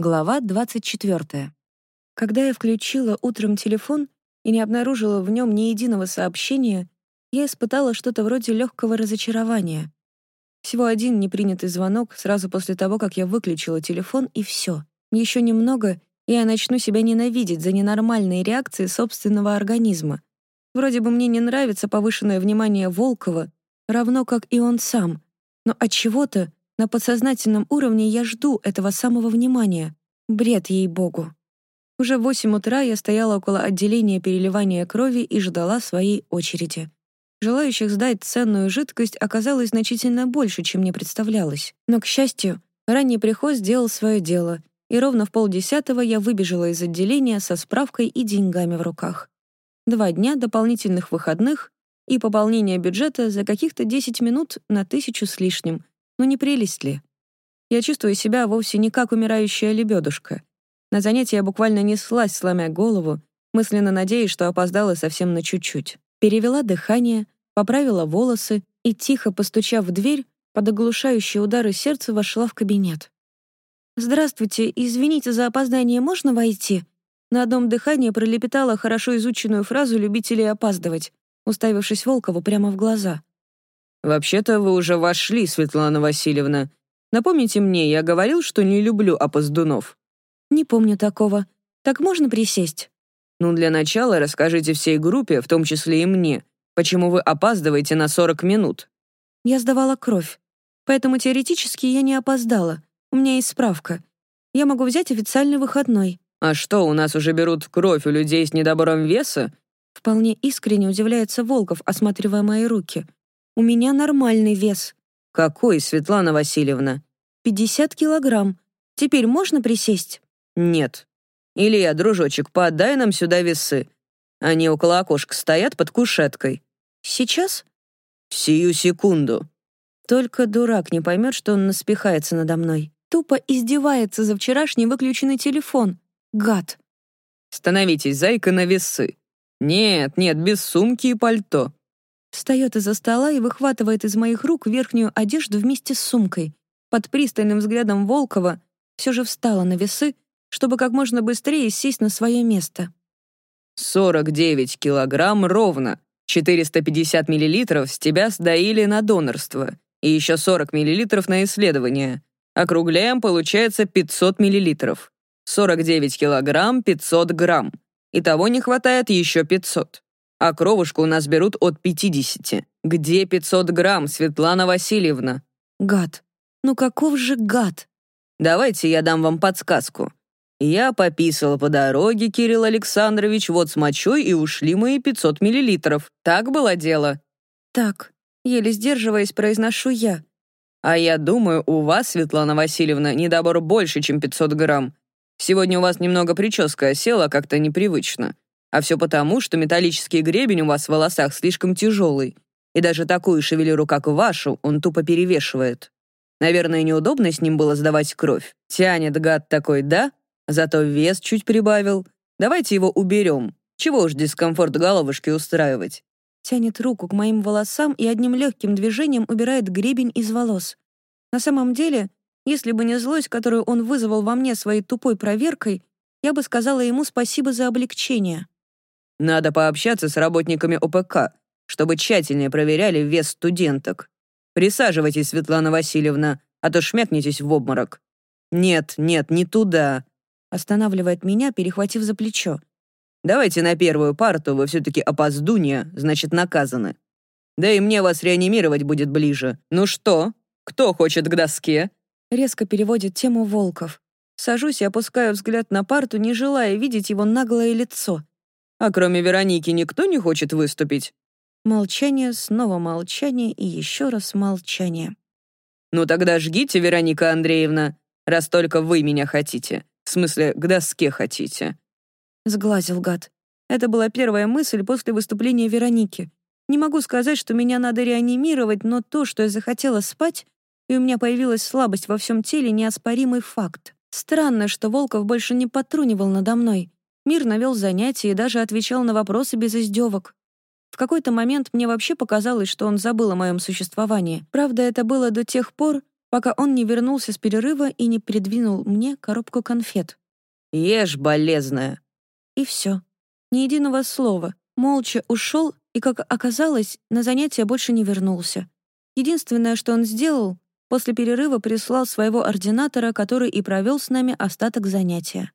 Глава 24. Когда я включила утром телефон и не обнаружила в нем ни единого сообщения, я испытала что-то вроде легкого разочарования. Всего один непринятый звонок сразу после того, как я выключила телефон, и все. Еще немного, и я начну себя ненавидеть за ненормальные реакции собственного организма. Вроде бы мне не нравится повышенное внимание Волкова, равно как и он сам, но от чего-то на подсознательном уровне я жду этого самого внимания. Бред ей-богу. Уже в восемь утра я стояла около отделения переливания крови и ждала своей очереди. Желающих сдать ценную жидкость оказалось значительно больше, чем мне представлялось. Но, к счастью, ранний приход сделал свое дело, и ровно в полдесятого я выбежала из отделения со справкой и деньгами в руках. Два дня дополнительных выходных и пополнение бюджета за каких-то 10 минут на тысячу с лишним, ну не прелесть ли? Я чувствую себя вовсе не как умирающая лебедушка. На занятия я буквально неслась, сломя голову, мысленно надеясь, что опоздала совсем на чуть-чуть. Перевела дыхание, поправила волосы и, тихо постучав в дверь, под оглушающие удары сердца вошла в кабинет. «Здравствуйте, извините за опоздание, можно войти?» На одном дыхании пролепетала хорошо изученную фразу любителей опаздывать, уставившись Волкову прямо в глаза. «Вообще-то вы уже вошли, Светлана Васильевна. Напомните мне, я говорил, что не люблю опоздунов». «Не помню такого. Так можно присесть?» «Ну, для начала расскажите всей группе, в том числе и мне, почему вы опаздываете на 40 минут». «Я сдавала кровь, поэтому теоретически я не опоздала. У меня есть справка. Я могу взять официальный выходной». «А что, у нас уже берут кровь у людей с недобором веса?» Вполне искренне удивляется Волков, осматривая мои руки. У меня нормальный вес. Какой, Светлана Васильевна? 50 килограмм. Теперь можно присесть? Нет. Илья, дружочек, подай нам сюда весы. Они около окошка стоят под кушеткой. Сейчас? Сию секунду. Только дурак не поймет, что он наспехается надо мной. Тупо издевается за вчерашний выключенный телефон. Гад. Становитесь, зайка, на весы. Нет, нет, без сумки и пальто. Встает из-за стола и выхватывает из моих рук верхнюю одежду вместе с сумкой. Под пристальным взглядом Волкова все же встала на весы, чтобы как можно быстрее сесть на свое место. «49 килограмм ровно. 450 миллилитров с тебя сдаили на донорство. И еще 40 миллилитров на исследование. Округляем, получается 500 миллилитров. 49 килограмм 500 грамм. Итого не хватает еще 500 а кровушку у нас берут от 50. Где 500 грамм, Светлана Васильевна?» «Гад. Ну каков же гад?» «Давайте я дам вам подсказку. Я пописала по дороге, Кирилл Александрович, вот с мочой, и ушли мои 500 миллилитров. Так было дело?» «Так», еле сдерживаясь, произношу я. «А я думаю, у вас, Светлана Васильевна, недобор больше, чем 500 грамм. Сегодня у вас немного прическа осела как-то непривычно. А все потому, что металлический гребень у вас в волосах слишком тяжелый, и даже такую шевелюру, как вашу, он тупо перевешивает. Наверное, неудобно с ним было сдавать кровь. Тянет гад такой, да? Зато вес чуть прибавил. Давайте его уберем. Чего уж дискомфорт головушки устраивать. Тянет руку к моим волосам и одним легким движением убирает гребень из волос. На самом деле, если бы не злость, которую он вызвал во мне своей тупой проверкой, я бы сказала ему спасибо за облегчение. Надо пообщаться с работниками ОПК, чтобы тщательнее проверяли вес студенток. Присаживайтесь, Светлана Васильевна, а то шмякнетесь в обморок. Нет, нет, не туда. Останавливает меня, перехватив за плечо. Давайте на первую парту, вы все-таки опоздунья, значит, наказаны. Да и мне вас реанимировать будет ближе. Ну что, кто хочет к доске?» Резко переводит тему Волков. Сажусь и опускаю взгляд на парту, не желая видеть его наглое лицо. А кроме Вероники никто не хочет выступить?» Молчание, снова молчание и еще раз молчание. «Ну тогда жгите, Вероника Андреевна, раз только вы меня хотите. В смысле, к доске хотите». Сглазил гад. Это была первая мысль после выступления Вероники. Не могу сказать, что меня надо реанимировать, но то, что я захотела спать, и у меня появилась слабость во всем теле, неоспоримый факт. Странно, что Волков больше не потрунивал надо мной мирно вел занятия и даже отвечал на вопросы без издевок. В какой-то момент мне вообще показалось, что он забыл о моем существовании. Правда, это было до тех пор, пока он не вернулся с перерыва и не придвинул мне коробку конфет. «Ешь, болезная!» И все. Ни единого слова. Молча ушел и, как оказалось, на занятия больше не вернулся. Единственное, что он сделал, после перерыва прислал своего ординатора, который и провел с нами остаток занятия.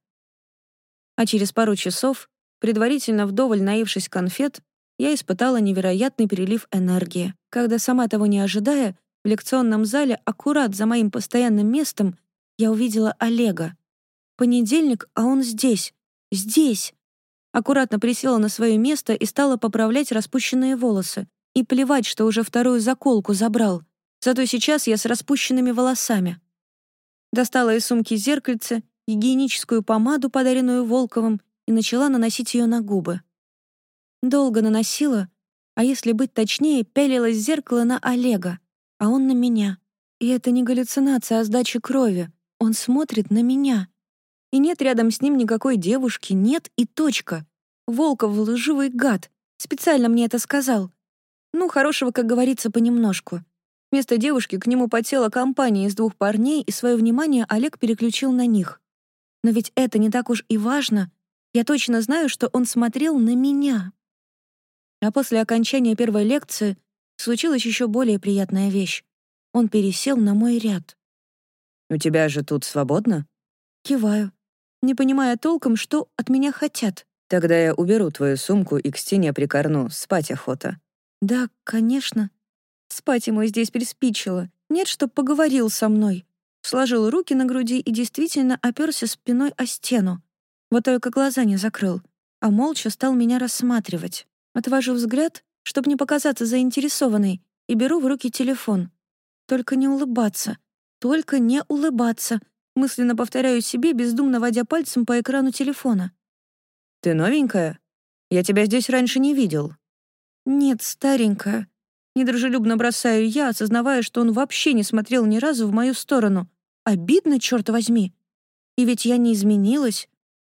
А через пару часов, предварительно вдоволь наившись конфет, я испытала невероятный перелив энергии, когда, сама того не ожидая, в лекционном зале, аккурат за моим постоянным местом, я увидела Олега. Понедельник, а он здесь. Здесь. Аккуратно присела на свое место и стала поправлять распущенные волосы. И плевать, что уже вторую заколку забрал. Зато сейчас я с распущенными волосами. Достала из сумки зеркальце, гигиеническую помаду, подаренную Волковым, и начала наносить ее на губы. Долго наносила, а если быть точнее, пялилась в зеркало на Олега а он на меня. И это не галлюцинация, а сдача крови. Он смотрит на меня. И нет рядом с ним никакой девушки, нет и точка. Волков лживый гад. Специально мне это сказал. Ну, хорошего, как говорится, понемножку. Вместо девушки к нему потела компания из двух парней, и свое внимание Олег переключил на них. Но ведь это не так уж и важно. Я точно знаю, что он смотрел на меня. А после окончания первой лекции случилась еще более приятная вещь. Он пересел на мой ряд. «У тебя же тут свободно?» Киваю, не понимая толком, что от меня хотят. «Тогда я уберу твою сумку и к стене прикорну, спать охота». «Да, конечно. Спать ему здесь приспичило. Нет, чтоб поговорил со мной». Сложил руки на груди и действительно оперся спиной о стену. Вот только глаза не закрыл, а молча стал меня рассматривать. Отвожу взгляд чтобы не показаться заинтересованной, и беру в руки телефон. Только не улыбаться. Только не улыбаться. Мысленно повторяю себе, бездумно водя пальцем по экрану телефона. «Ты новенькая? Я тебя здесь раньше не видел». «Нет, старенькая». Недружелюбно бросаю я, осознавая, что он вообще не смотрел ни разу в мою сторону. Обидно, черт возьми. И ведь я не изменилась.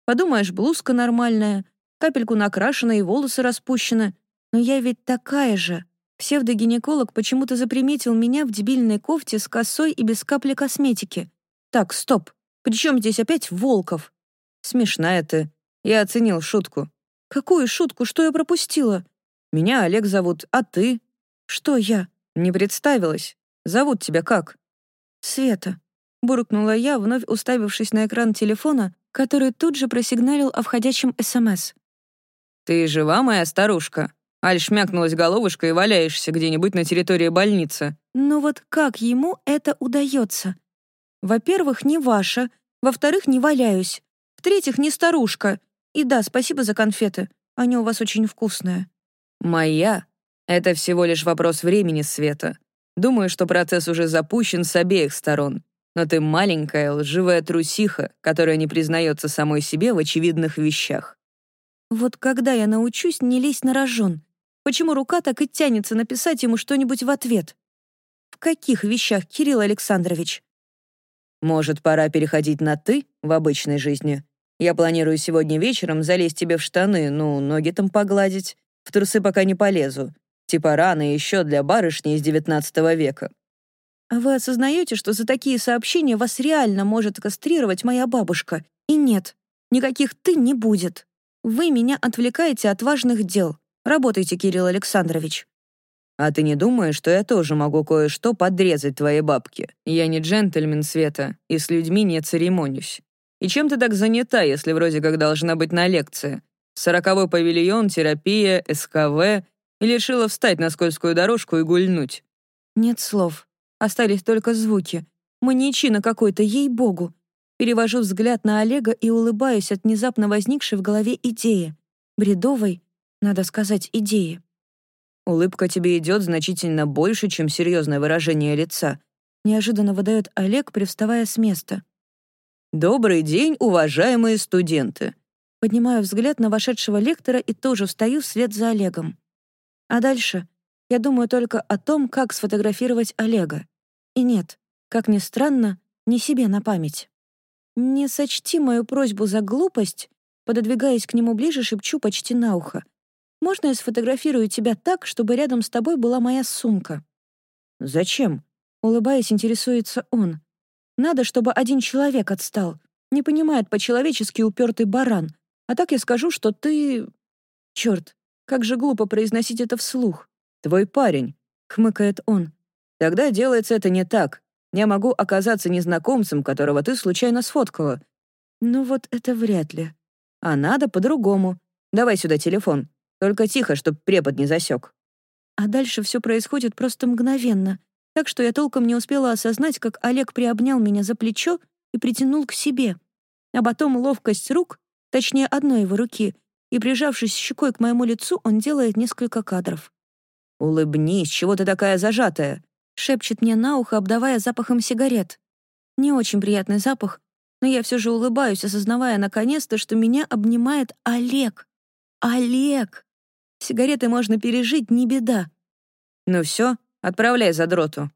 Подумаешь, блузка нормальная, капельку накрашена и волосы распущены. Но я ведь такая же. Псевдогинеколог почему-то заприметил меня в дебильной кофте с косой и без капли косметики. Так, стоп. Причем здесь опять Волков? Смешная ты. Я оценил шутку. Какую шутку? Что я пропустила? Меня Олег зовут, а ты? Что я? Не представилась. Зовут тебя как? Света. Буркнула я, вновь уставившись на экран телефона, который тут же просигналил о входящем СМС. «Ты жива, моя старушка?» Аль шмякнулась головушкой и валяешься где-нибудь на территории больницы. Но вот как ему это удается? Во-первых, не ваша. Во-вторых, не валяюсь. В-третьих, не старушка. И да, спасибо за конфеты. Они у вас очень вкусные. Моя — это всего лишь вопрос времени, Света. Думаю, что процесс уже запущен с обеих сторон. Но ты маленькая, лживая трусиха, которая не признается самой себе в очевидных вещах. Вот когда я научусь не лезть на рожон? Почему рука так и тянется написать ему что-нибудь в ответ? В каких вещах, Кирилл Александрович? Может, пора переходить на «ты» в обычной жизни? Я планирую сегодня вечером залезть тебе в штаны, ну, ноги там погладить. В трусы пока не полезу. Типа рано еще для барышни из девятнадцатого века. А вы осознаете, что за такие сообщения вас реально может кастрировать моя бабушка? И нет, никаких «ты» не будет. Вы меня отвлекаете от важных дел. Работайте, Кирилл Александрович». «А ты не думаешь, что я тоже могу кое-что подрезать твоей бабке? Я не джентльмен Света, и с людьми не церемонюсь. И чем ты так занята, если вроде как должна быть на лекции? Сороковой павильон, терапия, СКВ, или решила встать на скользкую дорожку и гульнуть?» Нет слов. Остались только звуки. Маньячина какой-то, ей-богу. Перевожу взгляд на Олега и улыбаюсь от внезапно возникшей в голове идеи. Бредовой, надо сказать, идеи. «Улыбка тебе идет значительно больше, чем серьезное выражение лица», неожиданно выдает Олег, привставая с места. «Добрый день, уважаемые студенты!» Поднимаю взгляд на вошедшего лектора и тоже встаю вслед за Олегом. А дальше я думаю только о том, как сфотографировать Олега. И нет, как ни странно, не себе на память. Не сочти мою просьбу за глупость, пододвигаясь к нему ближе, шепчу почти на ухо. Можно я сфотографирую тебя так, чтобы рядом с тобой была моя сумка?» «Зачем?» Улыбаясь, интересуется он. Надо, чтобы один человек отстал. Не понимает по-человечески упертый баран. А так я скажу, что ты... Черт, как же глупо произносить это вслух. «Твой парень», — хмыкает он. «Тогда делается это не так. Я могу оказаться незнакомцем, которого ты случайно сфоткала». «Ну вот это вряд ли». «А надо по-другому. Давай сюда телефон. Только тихо, чтоб препод не засек». А дальше все происходит просто мгновенно, так что я толком не успела осознать, как Олег приобнял меня за плечо и притянул к себе. А потом ловкость рук, точнее одной его руки, и, прижавшись щекой к моему лицу, он делает несколько кадров. «Улыбнись, чего ты такая зажатая?» — шепчет мне на ухо, обдавая запахом сигарет. Не очень приятный запах, но я все же улыбаюсь, осознавая наконец-то, что меня обнимает Олег. Олег! Сигареты можно пережить, не беда. Ну все, отправляй за дроту.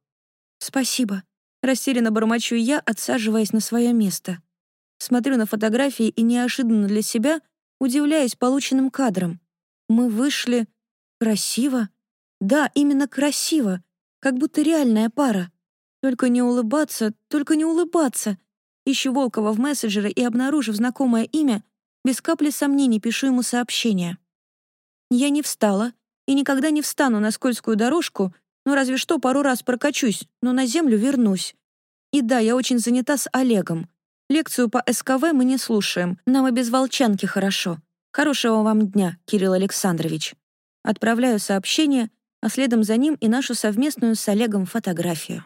Спасибо. Растерянно бормочу я, отсаживаясь на свое место. Смотрю на фотографии и неожиданно для себя удивляюсь полученным кадром. Мы вышли красиво. Да, именно красиво, как будто реальная пара. Только не улыбаться, только не улыбаться. Ищу Волкова в мессенджере и, обнаружив знакомое имя, без капли сомнений пишу ему сообщение. Я не встала и никогда не встану на скользкую дорожку, ну разве что пару раз прокачусь, но на землю вернусь. И да, я очень занята с Олегом. Лекцию по СКВ мы не слушаем, нам и без волчанки хорошо. Хорошего вам дня, Кирилл Александрович. Отправляю сообщение, а следом за ним и нашу совместную с Олегом фотографию.